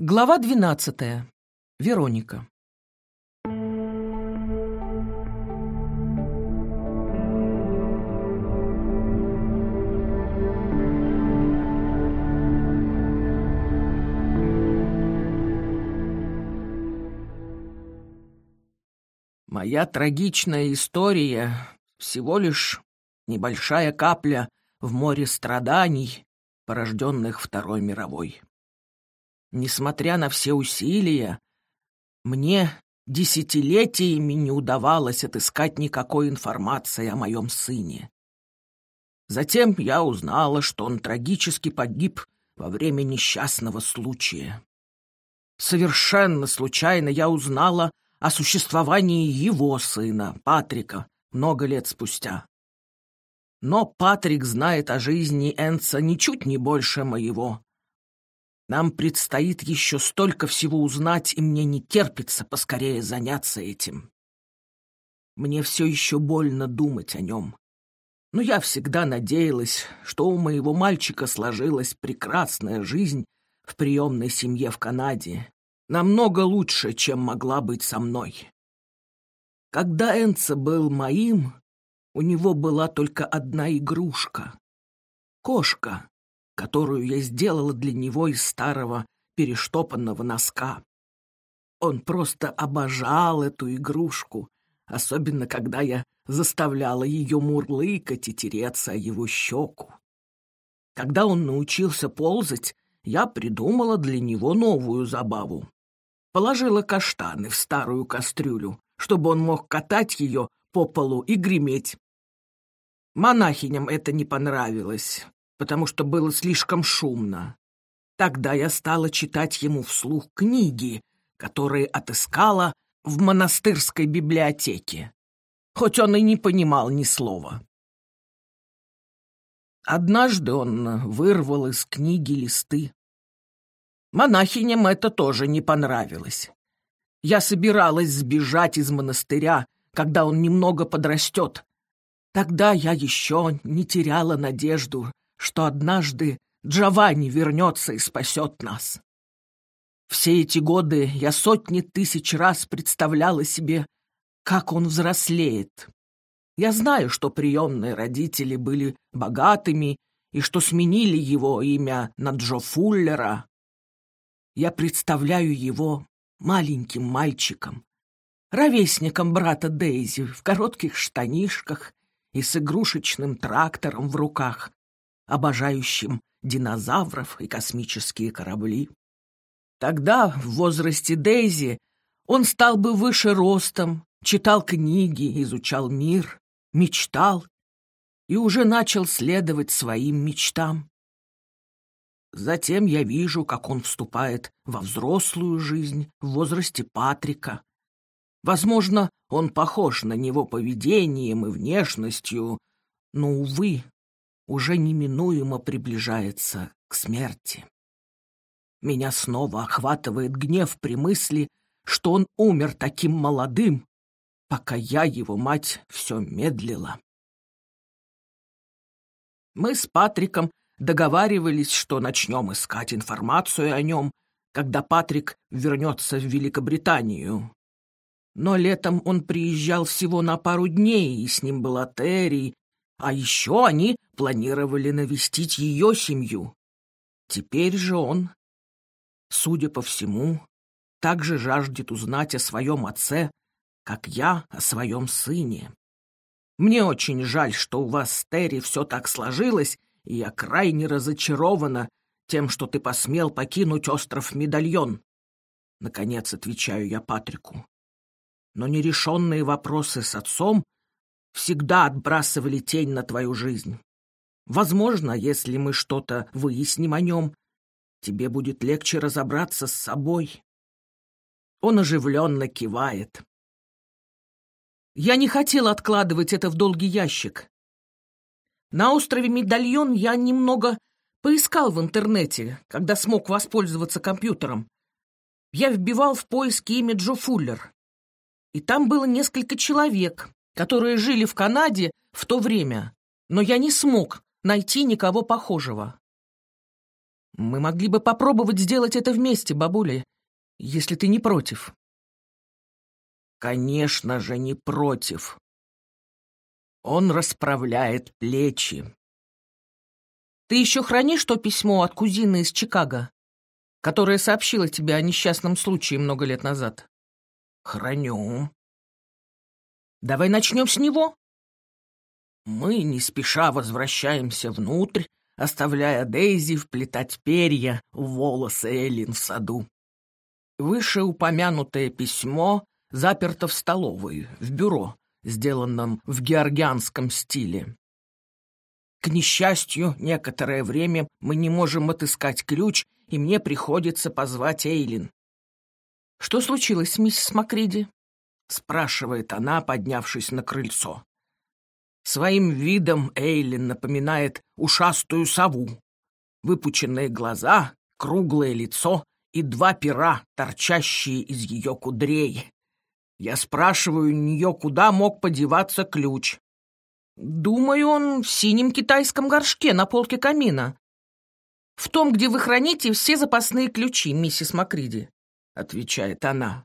Глава двенадцатая. Вероника. Моя трагичная история — всего лишь небольшая капля в море страданий, порожденных Второй мировой. Несмотря на все усилия, мне десятилетиями не удавалось отыскать никакой информации о моем сыне. Затем я узнала, что он трагически погиб во время несчастного случая. Совершенно случайно я узнала о существовании его сына, Патрика, много лет спустя. Но Патрик знает о жизни Энца ничуть не больше моего. Нам предстоит еще столько всего узнать, и мне не терпится поскорее заняться этим. Мне все еще больно думать о нем. Но я всегда надеялась, что у моего мальчика сложилась прекрасная жизнь в приемной семье в Канаде, намного лучше, чем могла быть со мной. Когда Энца был моим, у него была только одна игрушка — кошка, которую я сделала для него из старого перештопанного носка. Он просто обожал эту игрушку, особенно когда я заставляла ее мурлыкать и тереться о его щеку. Когда он научился ползать, я придумала для него новую забаву. Положила каштаны в старую кастрюлю, чтобы он мог катать ее по полу и греметь. Монахиням это не понравилось потому что было слишком шумно. Тогда я стала читать ему вслух книги, которые отыскала в монастырской библиотеке, хоть он и не понимал ни слова. Однажды он вырвал из книги листы. Монахиням это тоже не понравилось. Я собиралась сбежать из монастыря, когда он немного подрастет. Тогда я еще не теряла надежду, что однажды Джованни вернется и спасет нас. Все эти годы я сотни тысяч раз представляла себе, как он взрослеет. Я знаю, что приемные родители были богатыми и что сменили его имя на Джо Фуллера. Я представляю его маленьким мальчиком, ровесником брата Дейзи в коротких штанишках и с игрушечным трактором в руках, обожающим динозавров и космические корабли. Тогда, в возрасте Дейзи, он стал бы выше ростом, читал книги, изучал мир, мечтал и уже начал следовать своим мечтам. Затем я вижу, как он вступает во взрослую жизнь в возрасте Патрика. Возможно, он похож на него поведением и внешностью, но, увы, уже неминуемо приближается к смерти. Меня снова охватывает гнев при мысли, что он умер таким молодым, пока я, его мать, все медлила. Мы с Патриком договаривались, что начнем искать информацию о нем, когда Патрик вернется в Великобританию. Но летом он приезжал всего на пару дней, и с ним была Терри, а еще они планировали навестить ее семью. Теперь же он, судя по всему, также жаждет узнать о своем отце, как я о своем сыне. Мне очень жаль, что у вас с Терри все так сложилось, и я крайне разочарована тем, что ты посмел покинуть остров Медальон. Наконец отвечаю я Патрику. Но нерешенные вопросы с отцом всегда отбрасывали тень на твою жизнь. Возможно, если мы что-то выясним о нем, тебе будет легче разобраться с собой. Он оживленно кивает. Я не хотел откладывать это в долгий ящик. На острове Медальон я немного поискал в интернете, когда смог воспользоваться компьютером. Я вбивал в поиск имя Джо Фуллер. И там было несколько человек, которые жили в Канаде в то время, но я не смог найти никого похожего. Мы могли бы попробовать сделать это вместе, бабуля, если ты не против. Конечно же, не против. Он расправляет плечи. Ты еще хранишь то письмо от кузины из Чикаго, которое сообщила тебе о несчастном случае много лет назад? Храню. Давай начнем с него. Мы не спеша возвращаемся внутрь, оставляя Дейзи вплетать перья в волосы Эллин в саду. Вышеупомянутое письмо заперто в столовой, в бюро, сделанном в георгианском стиле. К несчастью, некоторое время мы не можем отыскать ключ, и мне приходится позвать Эйлин. «Что случилось, миссис Макриди?» — спрашивает она, поднявшись на крыльцо. Своим видом Эйлин напоминает ушастую сову. Выпученные глаза, круглое лицо и два пера, торчащие из ее кудрей. Я спрашиваю у нее, куда мог подеваться ключ. Думаю, он в синем китайском горшке на полке камина. В том, где вы храните все запасные ключи, миссис Макриди, отвечает она.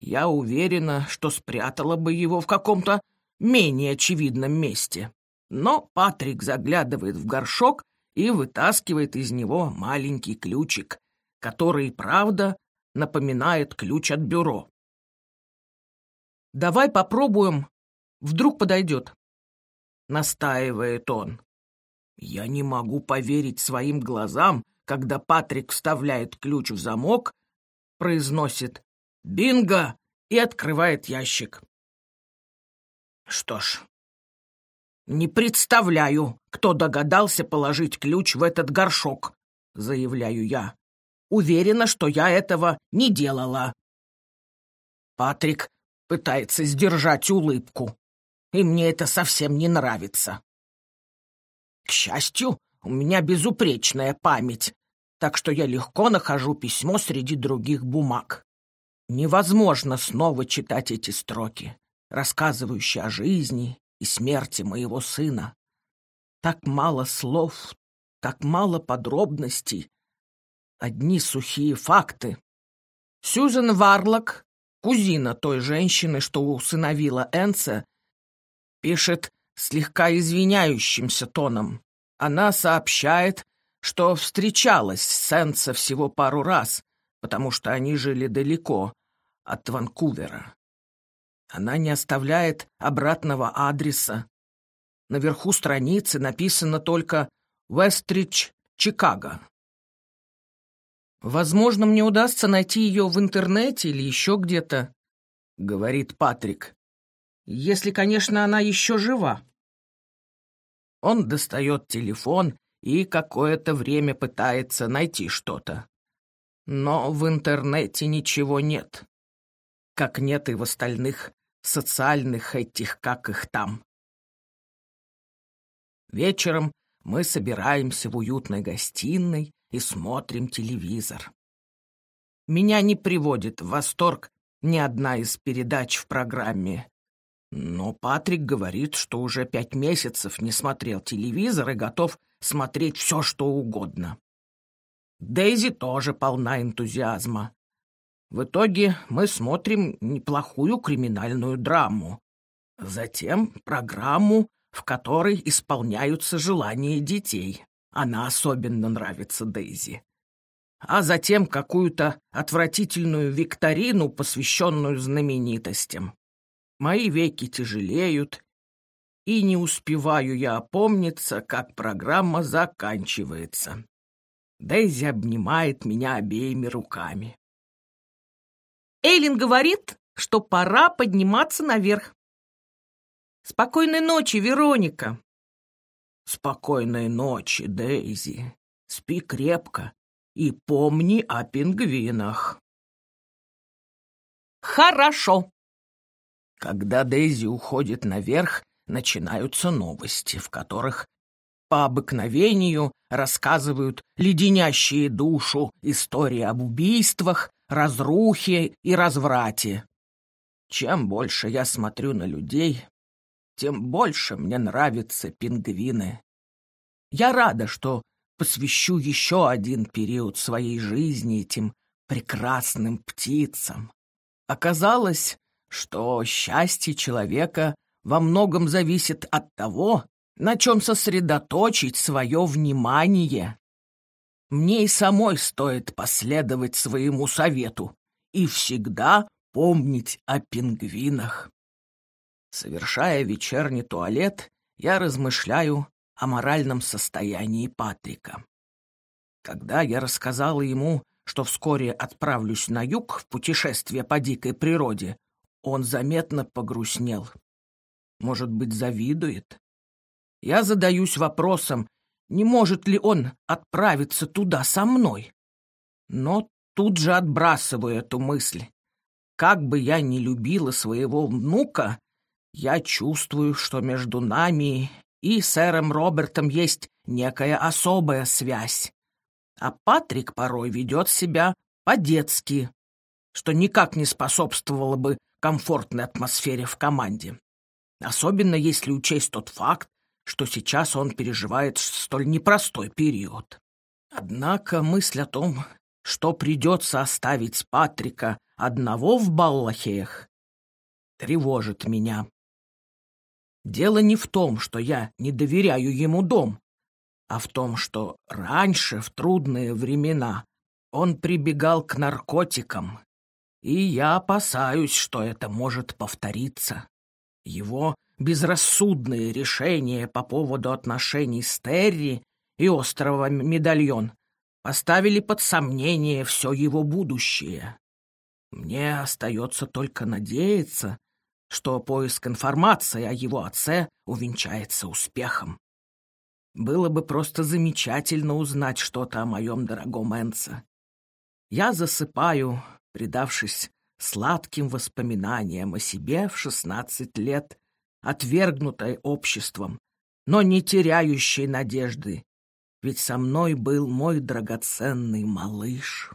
Я уверена, что спрятала бы его в каком-то менее очевидном месте. Но Патрик заглядывает в горшок и вытаскивает из него маленький ключик, который, правда, напоминает ключ от бюро. «Давай попробуем, вдруг подойдет», — настаивает он. Я не могу поверить своим глазам, когда Патрик вставляет ключ в замок, произносит «Бинго!» и открывает ящик. Что ж, не представляю, кто догадался положить ключ в этот горшок, заявляю я. Уверена, что я этого не делала. Патрик пытается сдержать улыбку, и мне это совсем не нравится. К счастью, у меня безупречная память, так что я легко нахожу письмо среди других бумаг. Невозможно снова читать эти строки, рассказывающие о жизни и смерти моего сына. Так мало слов, так мало подробностей, одни сухие факты. Сьюзен Варлок кузина той женщины, что усыновила Энса, пишет слегка извиняющимся тоном. Она сообщает, что встречалась с Энса всего пару раз, потому что они жили далеко от Ванкувера. Она не оставляет обратного адреса. Наверху страницы написано только «Вестридж, Чикаго». «Возможно, мне удастся найти ее в интернете или еще где-то», — говорит Патрик. «Если, конечно, она еще жива». Он достает телефон и какое-то время пытается найти что-то. Но в интернете ничего нет. Как нет и в остальных социальных этих, как их там. Вечером мы собираемся в уютной гостиной и смотрим телевизор. Меня не приводит в восторг ни одна из передач в программе. Но Патрик говорит, что уже пять месяцев не смотрел телевизор и готов смотреть все, что угодно. Дейзи тоже полна энтузиазма. В итоге мы смотрим неплохую криминальную драму. Затем программу, в которой исполняются желания детей. Она особенно нравится Дейзи. А затем какую-то отвратительную викторину, посвященную знаменитостям. Мои веки тяжелеют, и не успеваю я опомниться, как программа заканчивается. Дейзи обнимает меня обеими руками. Эйлин говорит, что пора подниматься наверх. Спокойной ночи, Вероника. Спокойной ночи, Дейзи. Спи крепко и помни о пингвинах. Хорошо. Когда Дейзи уходит наверх, начинаются новости, в которых по обыкновению рассказывают леденящие душу истории об убийствах, разрухе и разврате. Чем больше я смотрю на людей, тем больше мне нравятся пингвины. Я рада, что посвящу еще один период своей жизни этим прекрасным птицам. Оказалось, что счастье человека во многом зависит от того, на чем сосредоточить свое внимание. Мне и самой стоит последовать своему совету и всегда помнить о пингвинах. Совершая вечерний туалет, я размышляю о моральном состоянии Патрика. Когда я рассказала ему, что вскоре отправлюсь на юг в путешествие по дикой природе, он заметно погрустнел. Может быть, завидует? Я задаюсь вопросом, не может ли он отправиться туда со мной. Но тут же отбрасываю эту мысль. Как бы я ни любила своего внука, я чувствую, что между нами и сэром Робертом есть некая особая связь. А Патрик порой ведет себя по-детски, что никак не способствовало бы комфортной атмосфере в команде. Особенно если учесть тот факт, что сейчас он переживает столь непростой период. Однако мысль о том, что придется оставить Патрика одного в Баллахеях, тревожит меня. Дело не в том, что я не доверяю ему дом, а в том, что раньше, в трудные времена, он прибегал к наркотикам, и я опасаюсь, что это может повториться. Его безрассудные решения по поводу отношений с Терри и острова Медальон поставили под сомнение все его будущее. Мне остается только надеяться, что поиск информации о его отце увенчается успехом. Было бы просто замечательно узнать что-то о моем дорогом Энце. Я засыпаю, предавшись сладким воспоминаниям о себе в шестнадцать лет, отвергнутой обществом, но не теряющей надежды, ведь со мной был мой драгоценный малыш.